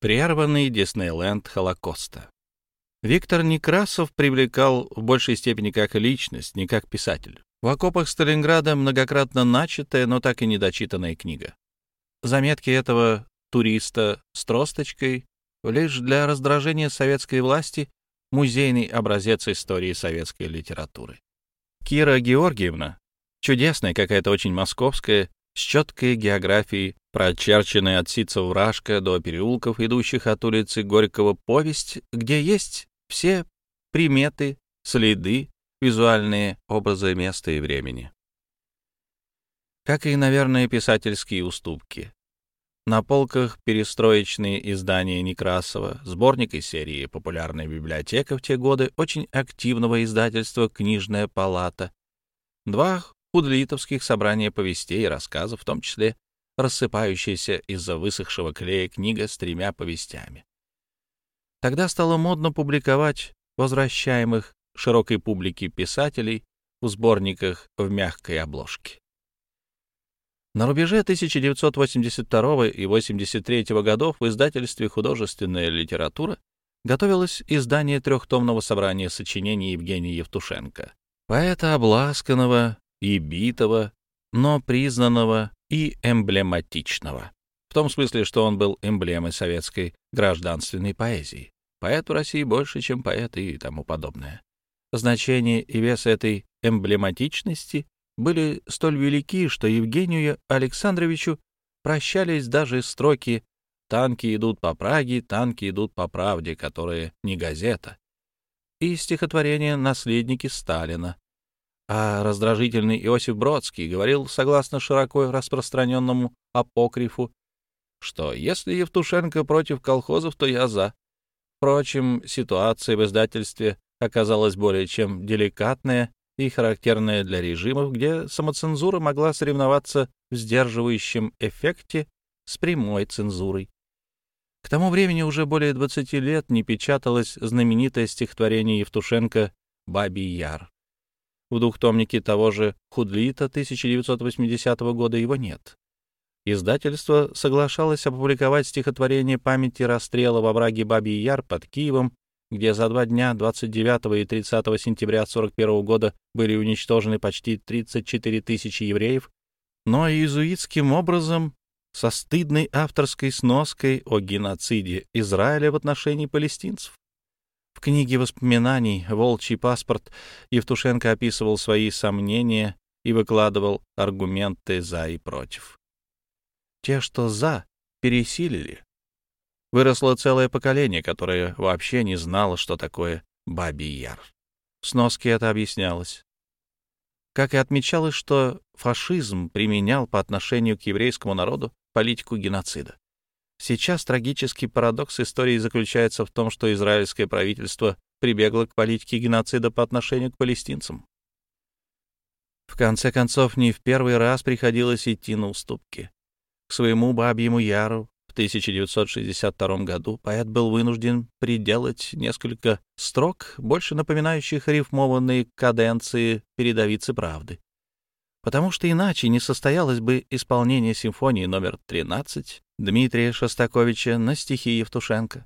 Прерванный Диснейленд Холокоста. Виктор Некрасов привлекал в большей степени как личность, не как писатель. В окопах Сталинграда многократно начатая, но так и недочитанная книга. Заметки этого туриста с тросточкой лишь для раздражения советской власти музейный образец истории советской литературы. Кира Георгиевна, чудесная какая-то очень московская, с четкой географией, прочерченной от Сица-Вражка до переулков, идущих от улицы Горького повесть, где есть все приметы, следы, визуальные образы места и времени. Как и, наверное, писательские уступки. На полках перестроечные издания Некрасова, сборник из серии «Популярная библиотека» в те годы, очень активного издательства «Книжная палата», два худлитовских собрания повестей и рассказов, в том числе рассыпающаяся из-за высохшего клея книга с тремя повестями. Тогда стало модно публиковать возвращаемых широкой публике писателей в сборниках в мягкой обложке. На рубеже 1982 и 1983 годов в издательстве «Художественная литература» готовилось издание трехтомного собрания сочинений Евгения Евтушенко, поэта обласканного и битого, но признанного и эмблематичного. В том смысле, что он был эмблемой советской гражданственной поэзии. Поэт в России больше, чем поэт и тому подобное. Значение и вес этой эмблематичности были столь велики, что Евгению Александровичу прощались даже строки «Танки идут по Праге, танки идут по правде», которые не газета, и стихотворение «Наследники Сталина». А раздражительный Иосиф Бродский говорил, согласно широко распространенному апокрифу, что если Евтушенко против колхозов, то я за. Впрочем, ситуация в издательстве оказалась более чем деликатная и характерная для режимов, где самоцензура могла соревноваться в сдерживающем эффекте с прямой цензурой. К тому времени уже более 20 лет не печаталось знаменитое стихотворение Евтушенко «Бабий Яр». В двухтомнике того же Худлита 1980 года его нет. Издательство соглашалось опубликовать стихотворение памяти расстрела во враге Бабий Яр под Киевом где за два дня 29 и 30 сентября 1941 года были уничтожены почти 34 тысячи евреев, но иезуитским образом со стыдной авторской сноской о геноциде Израиля в отношении палестинцев. В книге воспоминаний «Волчий паспорт» Евтушенко описывал свои сомнения и выкладывал аргументы «за» и «против». Те, что «за», пересилили, Выросло целое поколение, которое вообще не знало, что такое Бабий Яр. Сноске это объяснялось. Как и отмечалось, что фашизм применял по отношению к еврейскому народу политику геноцида. Сейчас трагический парадокс истории заключается в том, что израильское правительство прибегло к политике геноцида по отношению к палестинцам. В конце концов, не в первый раз приходилось идти на уступки. К своему бабьему яру 1962 году поэт был вынужден приделать несколько строк, больше напоминающих рифмованные каденции передовицы правды. Потому что иначе не состоялось бы исполнение симфонии номер 13 Дмитрия Шостаковича на стихи Евтушенко.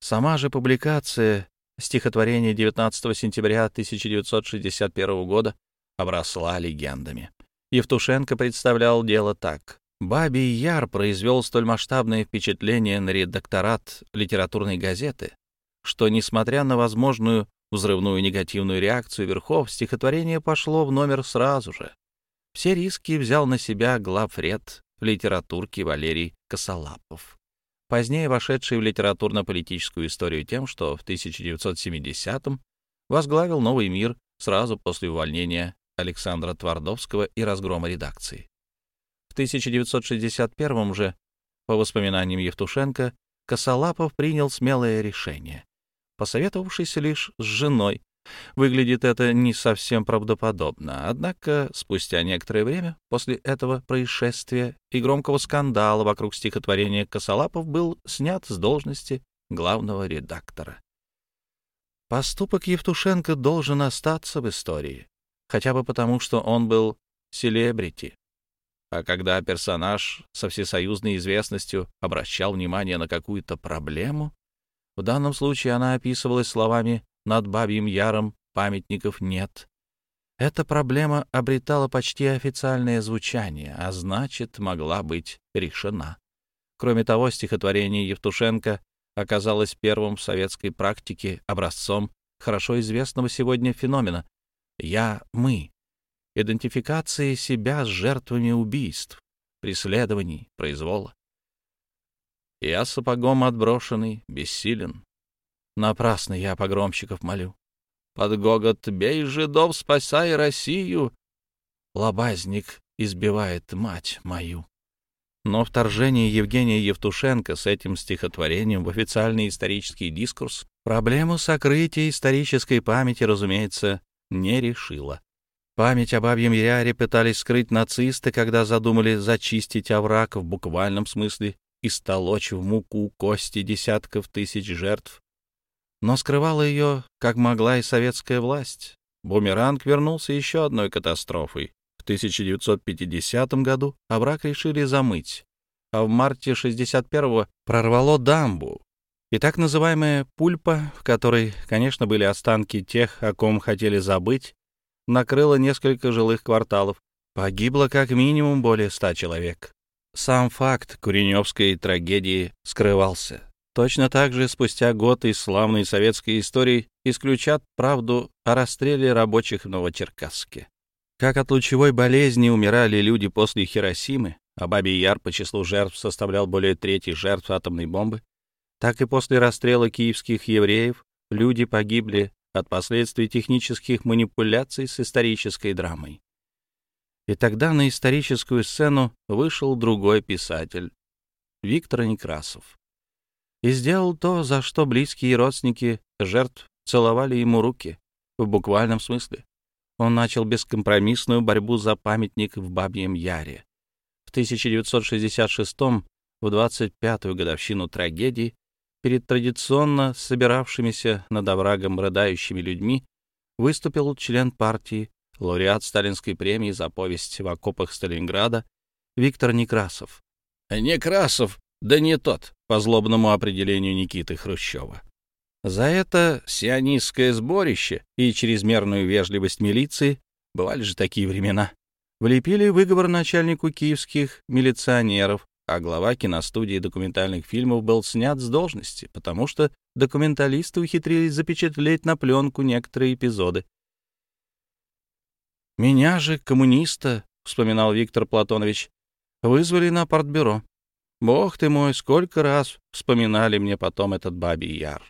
Сама же публикация стихотворения 19 сентября 1961 года обросла легендами. Евтушенко представлял дело так. Бабий Яр произвел столь масштабное впечатление на редакторат литературной газеты, что, несмотря на возможную взрывную негативную реакцию верхов, стихотворение пошло в номер сразу же. Все риски взял на себя главред литературки Валерий Косолапов, позднее вошедший в литературно-политическую историю тем, что в 1970-м возглавил «Новый мир» сразу после увольнения Александра Твардовского и разгрома редакции. В 1961 же, по воспоминаниям Евтушенко, Косолапов принял смелое решение, посоветовавшись лишь с женой. Выглядит это не совсем правдоподобно, однако спустя некоторое время после этого происшествия и громкого скандала вокруг стихотворения Косолапов был снят с должности главного редактора. Поступок Евтушенко должен остаться в истории, хотя бы потому, что он был селебрити. А когда персонаж со всесоюзной известностью обращал внимание на какую-то проблему, в данном случае она описывалась словами «над Бабьим Яром памятников нет». Эта проблема обретала почти официальное звучание, а значит, могла быть решена. Кроме того, стихотворение Евтушенко оказалось первым в советской практике образцом хорошо известного сегодня феномена «я-мы», идентификации себя с жертвами убийств, преследований, произвола. Я сапогом отброшенный, бессилен. Напрасно я погромщиков молю. Под гогот «Бей жидов, спасай Россию!» Лобазник избивает мать мою. Но вторжение Евгения Евтушенко с этим стихотворением в официальный исторический дискурс проблему сокрытия исторической памяти, разумеется, не решило. Память о Бабьем Яре пытались скрыть нацисты, когда задумали зачистить овраг в буквальном смысле и столочь в муку кости десятков тысяч жертв. Но скрывала ее, как могла и советская власть. Бумеранг вернулся еще одной катастрофой. В 1950 году овраг решили замыть, а в марте 61-го прорвало дамбу. И так называемая «пульпа», в которой, конечно, были останки тех, о ком хотели забыть, накрыла несколько жилых кварталов. Погибло как минимум более ста человек. Сам факт Куреневской трагедии скрывался. Точно так же спустя год из славной советской истории исключат правду о расстреле рабочих в Новочеркасске. Как от лучевой болезни умирали люди после Хиросимы, а Бабий Яр по числу жертв составлял более трети жертв атомной бомбы, так и после расстрела киевских евреев люди погибли от последствий технических манипуляций с исторической драмой. И тогда на историческую сцену вышел другой писатель, Виктор Некрасов, и сделал то, за что близкие родственники жертв целовали ему руки, в буквальном смысле он начал бескомпромиссную борьбу за памятник в Бабьем Яре. В 1966 в 25-ю годовщину трагедии, перед традиционно собиравшимися над оврагом рыдающими людьми, выступил член партии, лауреат Сталинской премии за повесть в окопах Сталинграда Виктор Некрасов. Некрасов, да не тот, по злобному определению Никиты Хрущева. За это сионистское сборище и чрезмерную вежливость милиции, бывали же такие времена, влепили выговор начальнику киевских милиционеров, а глава киностудии документальных фильмов был снят с должности, потому что документалисты ухитрились запечатлеть на пленку некоторые эпизоды. «Меня же, коммуниста», — вспоминал Виктор Платонович, — «вызвали на партбюро. Бог ты мой, сколько раз вспоминали мне потом этот бабий яр»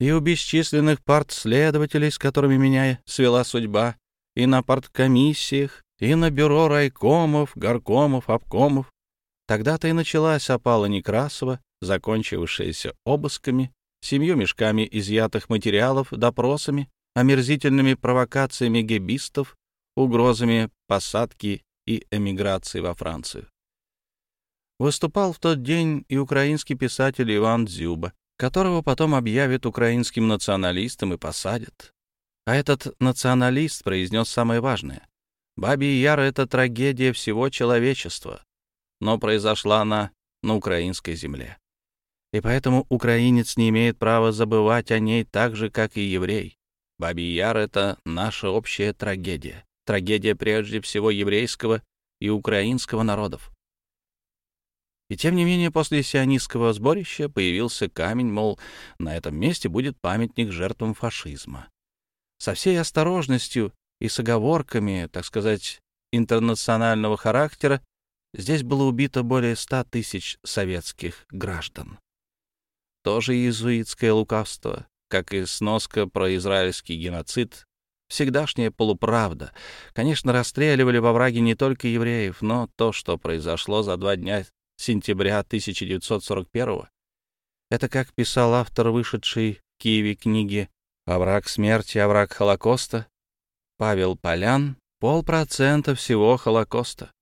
и у бесчисленных партследователей, с которыми меня свела судьба, и на парткомиссиях, и на бюро райкомов, горкомов, обкомов. Тогда-то и началась опала Некрасова, закончившаяся обысками, семью мешками изъятых материалов, допросами, омерзительными провокациями гебистов, угрозами посадки и эмиграции во Францию. Выступал в тот день и украинский писатель Иван Дзюба, которого потом объявят украинским националистом и посадят. А этот националист произнес самое важное. Бабий Яр — это трагедия всего человечества, но произошла она на украинской земле. И поэтому украинец не имеет права забывать о ней так же, как и еврей. Бабий Яр — это наша общая трагедия, трагедия прежде всего еврейского и украинского народов. И тем не менее после сионистского сборища появился камень, мол, на этом месте будет памятник жертвам фашизма. Со всей осторожностью и с оговорками, так сказать, интернационального характера, здесь было убито более ста тысяч советских граждан. Тоже иезуитское лукавство, как и сноска про израильский геноцид, всегдашняя полуправда. Конечно, расстреливали во враге не только евреев, но то, что произошло за два дня сентября 1941 Это, как писал автор вышедшей в Киеве книги «Овраг смерти, овраг Холокоста», Павел Полян, полпроцента всего Холокоста.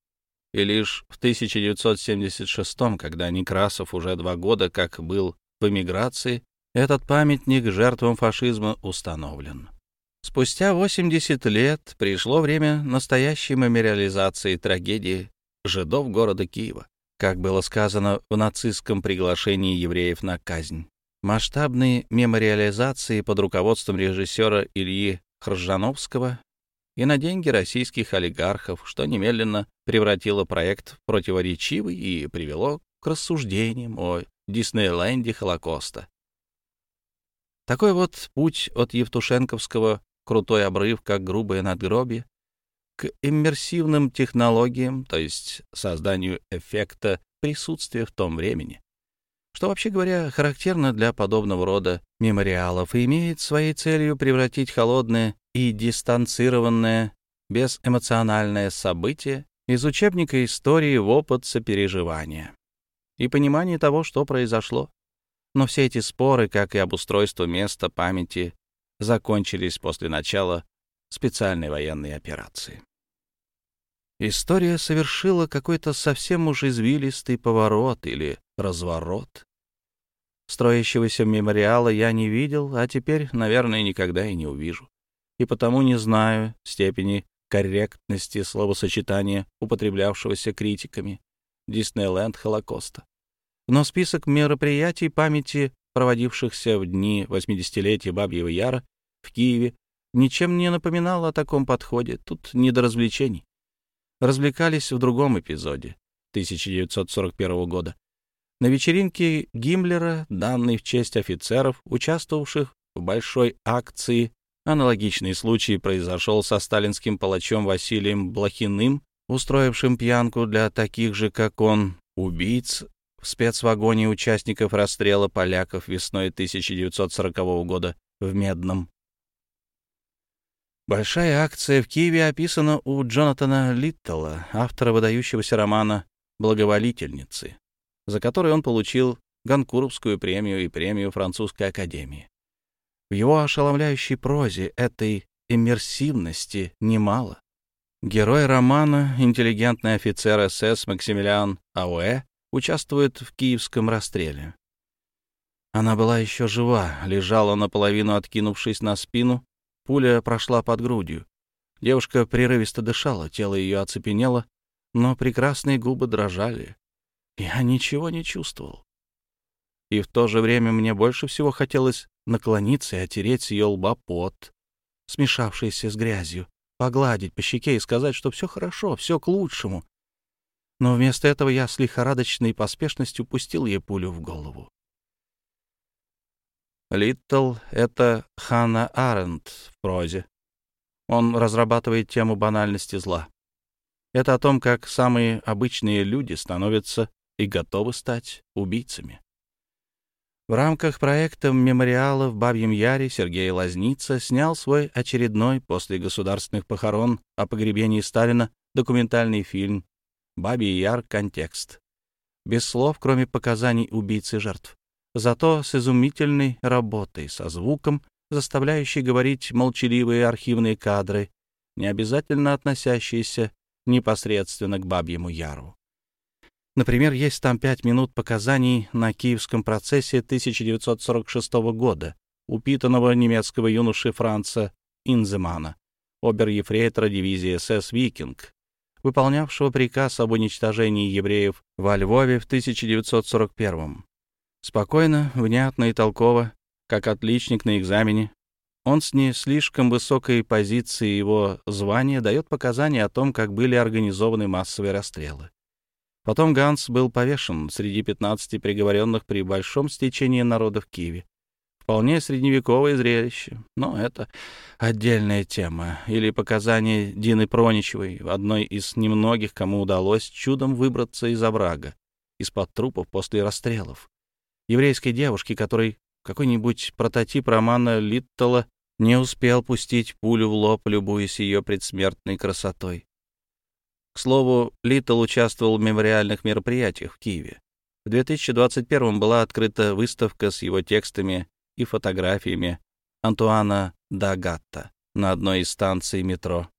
И лишь в 1976 когда Некрасов уже два года как был в эмиграции, этот памятник жертвам фашизма установлен. Спустя 80 лет пришло время настоящей мемориализации трагедии жидов города Киева, как было сказано в нацистском приглашении евреев на казнь. Масштабные мемориализации под руководством режиссера Ильи Хржановского и на деньги российских олигархов, что немедленно превратило проект в противоречивый и привело к рассуждениям о Диснейленде Холокоста. Такой вот путь от Евтушенковского «Крутой обрыв, как грубое надгробие» к иммерсивным технологиям, то есть созданию эффекта присутствия в том времени, что, вообще говоря, характерно для подобного рода мемориалов и имеет своей целью превратить холодное и дистанцированное, безэмоциональное событие из учебника истории в опыт сопереживания и понимание того, что произошло. Но все эти споры, как и обустройство места памяти, закончились после начала специальной военной операции. История совершила какой-то совсем уж извилистый поворот или разворот. Строящегося мемориала я не видел, а теперь, наверное, никогда и не увижу. И потому не знаю степени корректности словосочетания, употреблявшегося критиками Диснейленд Холокоста. Но список мероприятий памяти, проводившихся в дни 80-летия Бабьего Яра в Киеве, ничем не напоминал о таком подходе. Тут не до развлечений. Развлекались в другом эпизоде 1941 года. На вечеринке Гиммлера, данной в честь офицеров, участвовавших в большой акции, аналогичный случай произошел со сталинским палачом Василием Блохиным, устроившим пьянку для таких же, как он, убийц в спецвагоне участников расстрела поляков весной 1940 года в Медном. Большая акция в Киеве описана у Джонатана Литтела, автора выдающегося романа «Благоволительницы», за который он получил Ганкуровскую премию и премию Французской академии. В его ошеломляющей прозе этой иммерсивности немало. Герой романа, интеллигентный офицер СС Максимилиан Ауэ, участвует в киевском расстреле. Она была еще жива, лежала наполовину откинувшись на спину, Пуля прошла под грудью. Девушка прерывисто дышала, тело ее оцепенело, но прекрасные губы дрожали. Я ничего не чувствовал. И в то же время мне больше всего хотелось наклониться и отереть ее лба пот, смешавшийся с грязью, погладить по щеке и сказать, что все хорошо, все к лучшему. Но вместо этого я с лихорадочной поспешностью пустил ей пулю в голову. Литтл — это Ханна Аренд в прозе. Он разрабатывает тему банальности зла. Это о том, как самые обычные люди становятся и готовы стать убийцами. В рамках проекта мемориала в Бабьем Яре Сергей Лазница снял свой очередной после государственных похорон о погребении Сталина документальный фильм «Бабий Яр. Контекст». Без слов, кроме показаний убийцы жертв зато с изумительной работой, со звуком, заставляющий говорить молчаливые архивные кадры, не обязательно относящиеся непосредственно к Бабьему Яру. Например, есть там пять минут показаний на киевском процессе 1946 года упитанного немецкого юноши Франца Инземана, обер-ефрейтора дивизии СС «Викинг», выполнявшего приказ об уничтожении евреев во Львове в 1941 Спокойно, внятно и толково, как отличник на экзамене, он с не слишком высокой позиции его звания дает показания о том, как были организованы массовые расстрелы. Потом Ганс был повешен среди 15 приговоренных при большом стечении народа в Киеве. Вполне средневековое зрелище, но это отдельная тема. Или показания Дины Проничевой, одной из немногих, кому удалось чудом выбраться из оврага, из-под трупов после расстрелов еврейской девушки, которой какой-нибудь прототип романа Литтела не успел пустить пулю в лоб, любуясь ее предсмертной красотой. К слову, Литтл участвовал в мемориальных мероприятиях в Киеве. В 2021 была открыта выставка с его текстами и фотографиями Антуана Дагатта на одной из станций метро.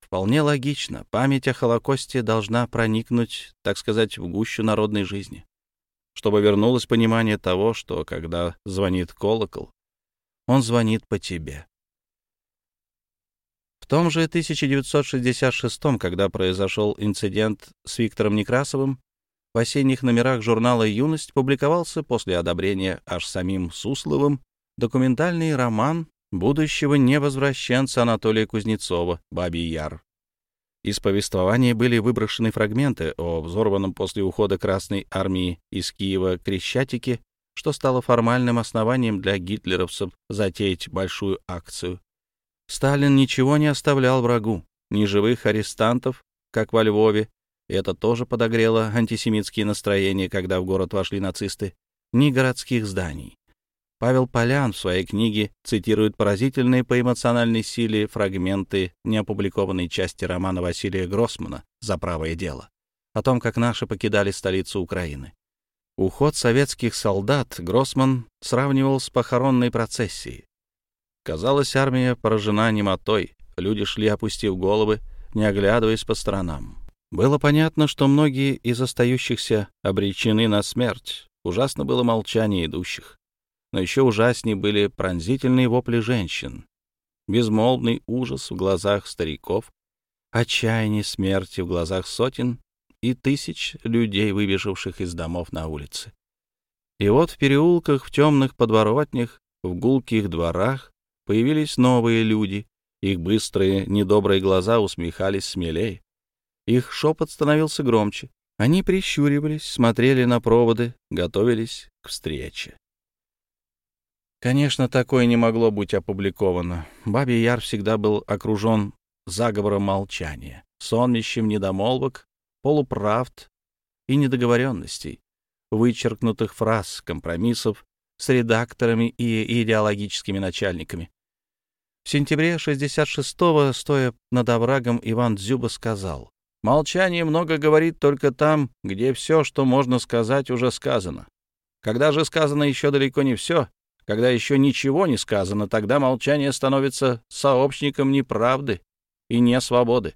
Вполне логично, память о Холокосте должна проникнуть, так сказать, в гущу народной жизни чтобы вернулось понимание того, что, когда звонит колокол, он звонит по тебе. В том же 1966 когда произошел инцидент с Виктором Некрасовым, в осенних номерах журнала «Юность» публиковался после одобрения аж самим Сусловым документальный роман будущего невозвращенца Анатолия Кузнецова «Бабий Яр». Из повествования были выброшены фрагменты о взорванном после ухода Красной Армии из Киева Крещатике, что стало формальным основанием для гитлеровцев затеять большую акцию. Сталин ничего не оставлял врагу, ни живых арестантов, как во Львове, это тоже подогрело антисемитские настроения, когда в город вошли нацисты, ни городских зданий. Павел Полян в своей книге цитирует поразительные по эмоциональной силе фрагменты неопубликованной части романа Василия Гроссмана «За правое дело» о том, как наши покидали столицу Украины. Уход советских солдат Гроссман сравнивал с похоронной процессией. Казалось, армия поражена немотой, люди шли, опустив головы, не оглядываясь по сторонам. Было понятно, что многие из остающихся обречены на смерть. Ужасно было молчание идущих но еще ужаснее были пронзительные вопли женщин, безмолвный ужас в глазах стариков, отчаяние смерти в глазах сотен и тысяч людей, выбежавших из домов на улице. И вот в переулках, в темных подворотнях, в гулких дворах появились новые люди, их быстрые, недобрые глаза усмехались смелее. Их шепот становился громче. Они прищуривались, смотрели на проводы, готовились к встрече. Конечно, такое не могло быть опубликовано. Бабий Яр всегда был окружен заговором молчания, сонмищем недомолвок, полуправд и недоговоренностей, вычеркнутых фраз, компромиссов с редакторами и идеологическими начальниками. В сентябре 66-го, стоя над оврагом, Иван Дзюба сказал, «Молчание много говорит только там, где все, что можно сказать, уже сказано. Когда же сказано еще далеко не все, когда еще ничего не сказано, тогда молчание становится сообщником неправды и не свободы.